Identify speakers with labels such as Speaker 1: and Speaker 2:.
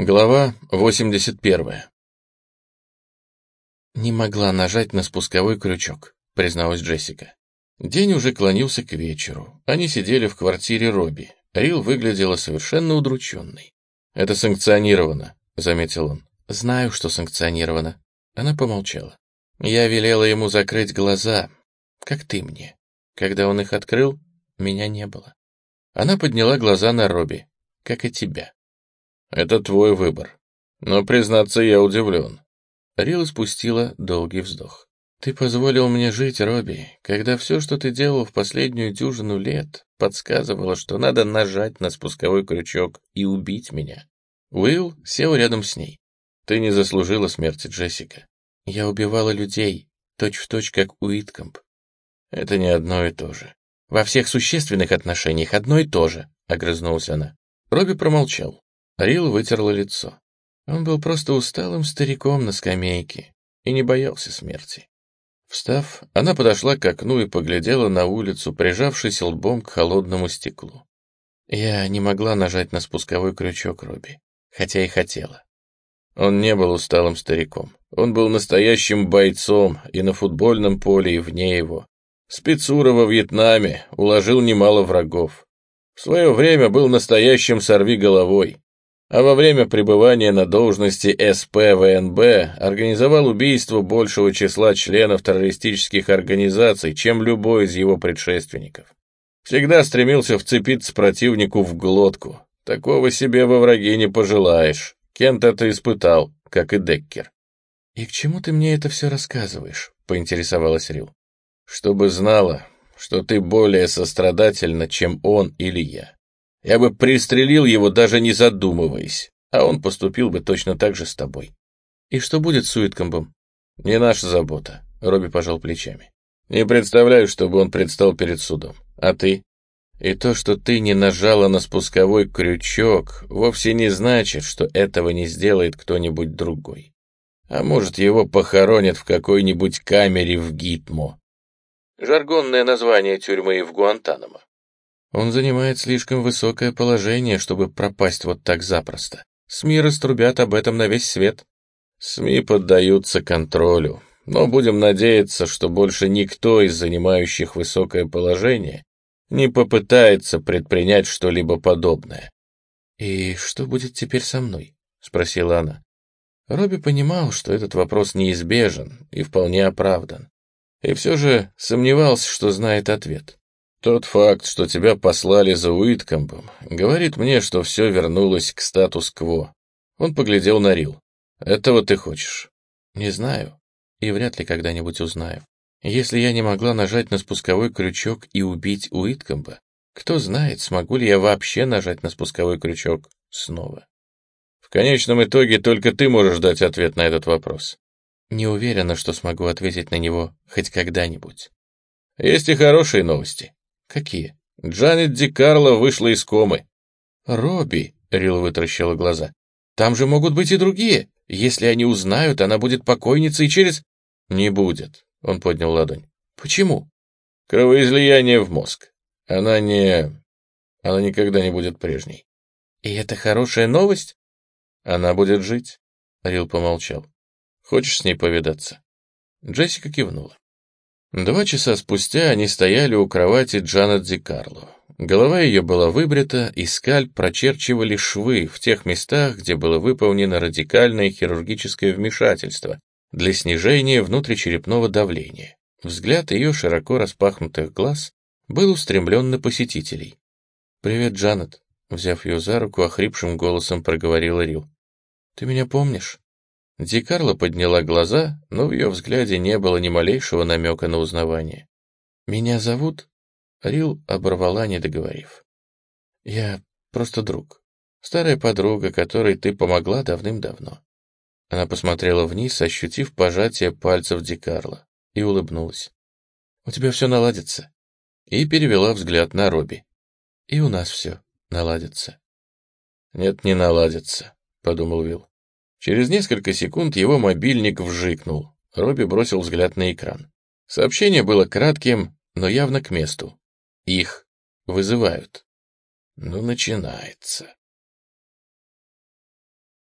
Speaker 1: Глава 81. «Не могла нажать на спусковой крючок», — призналась Джессика. День уже клонился к вечеру. Они сидели в квартире Робби. Рил выглядела совершенно удрученной. «Это санкционировано», — заметил он. «Знаю, что санкционировано». Она помолчала. «Я велела ему закрыть глаза, как ты мне. Когда он их открыл, меня не было». Она подняла глаза на Робби, как и тебя. Это твой выбор. Но, признаться, я удивлен. Рил спустила долгий вздох. Ты позволил мне жить, Робби, когда все, что ты делал в последнюю дюжину лет, подсказывало, что надо нажать на спусковой крючок и убить меня. Уилл сел рядом с ней. Ты не заслужила смерти, Джессика. Я убивала людей, точь-в-точь, точь, как Уиткомп. Это не одно и то же. Во всех существенных отношениях одно и то же, — огрызнулась она. Робби промолчал. Рил вытерла лицо. Он был просто усталым стариком на скамейке и не боялся смерти. Встав, она подошла к окну и поглядела на улицу, прижавшись лбом к холодному стеклу. Я не могла нажать на спусковой крючок Робби, хотя и хотела. Он не был усталым стариком. Он был настоящим бойцом и на футбольном поле, и вне его. Спецура во Вьетнаме уложил немало врагов. В свое время был настоящим сорви-головой а во время пребывания на должности СПВНБ организовал убийство большего числа членов террористических организаций, чем любой из его предшественников. Всегда стремился вцепиться противнику в глотку. Такого себе во враге не пожелаешь. Кент это испытал, как и Деккер. «И к чему ты мне это все рассказываешь?» — поинтересовалась Рил. «Чтобы знала, что ты более сострадательна, чем он или я. Я бы пристрелил его, даже не задумываясь, а он поступил бы точно так же с тобой. И что будет с Уиткомбом? Не наша забота, Робби пожал плечами. Не представляю, чтобы он предстал перед судом. А ты? И то, что ты не нажала на спусковой крючок, вовсе не значит, что этого не сделает кто-нибудь другой. А может, его похоронят в какой-нибудь камере в Гитмо. Жаргонное название тюрьмы в Гуантанамо. Он занимает слишком высокое положение, чтобы пропасть вот так запросто. СМИ раструбят об этом на весь свет. СМИ поддаются контролю, но будем надеяться, что больше никто из занимающих высокое положение не попытается предпринять что-либо подобное. «И что будет теперь со мной?» — спросила она. Робби понимал, что этот вопрос неизбежен и вполне оправдан, и все же сомневался, что знает ответ. Тот факт, что тебя послали за Уиткомбом, говорит мне, что все вернулось к статус-кво. Он поглядел на Рил. Этого ты хочешь? Не знаю. И вряд ли когда-нибудь узнаю. Если я не могла нажать на спусковой крючок и убить Уиткомба, кто знает, смогу ли я вообще нажать на спусковой крючок снова. В конечном итоге только ты можешь дать ответ на этот вопрос. Не уверена, что смогу ответить на него хоть когда-нибудь. Есть и хорошие новости. «Какие?» «Джанет Ди Карло вышла из комы». «Робби», — Рил вытаращила глаза, — «там же могут быть и другие. Если они узнают, она будет покойницей через...» «Не будет», — он поднял ладонь. «Почему?» «Кровоизлияние в мозг. Она не... Она никогда не будет прежней». «И это хорошая новость?» «Она будет жить», — Рил помолчал. «Хочешь с ней повидаться?» Джессика кивнула. Два часа спустя они стояли у кровати Джанет Ди Карло. Голова ее была выбрита, и скальп прочерчивали швы в тех местах, где было выполнено радикальное хирургическое вмешательство для снижения внутричерепного давления. Взгляд ее широко распахнутых глаз был устремлен на посетителей. «Привет, Джанет», — взяв ее за руку, охрипшим голосом проговорила Рил. «Ты меня помнишь?» Ди Карло подняла глаза, но в ее взгляде не было ни малейшего намека на узнавание. «Меня зовут?» Рил оборвала, не договорив. «Я просто друг. Старая подруга, которой ты помогла давным-давно». Она посмотрела вниз, ощутив пожатие пальцев Ди Карло, и улыбнулась. «У тебя все наладится». И перевела взгляд на Робби. «И у нас все наладится». «Нет, не наладится», — подумал Вилл. Через несколько секунд его мобильник вжикнул. Робби бросил взгляд на экран. Сообщение было кратким, но явно к месту. Их вызывают. Ну, начинается.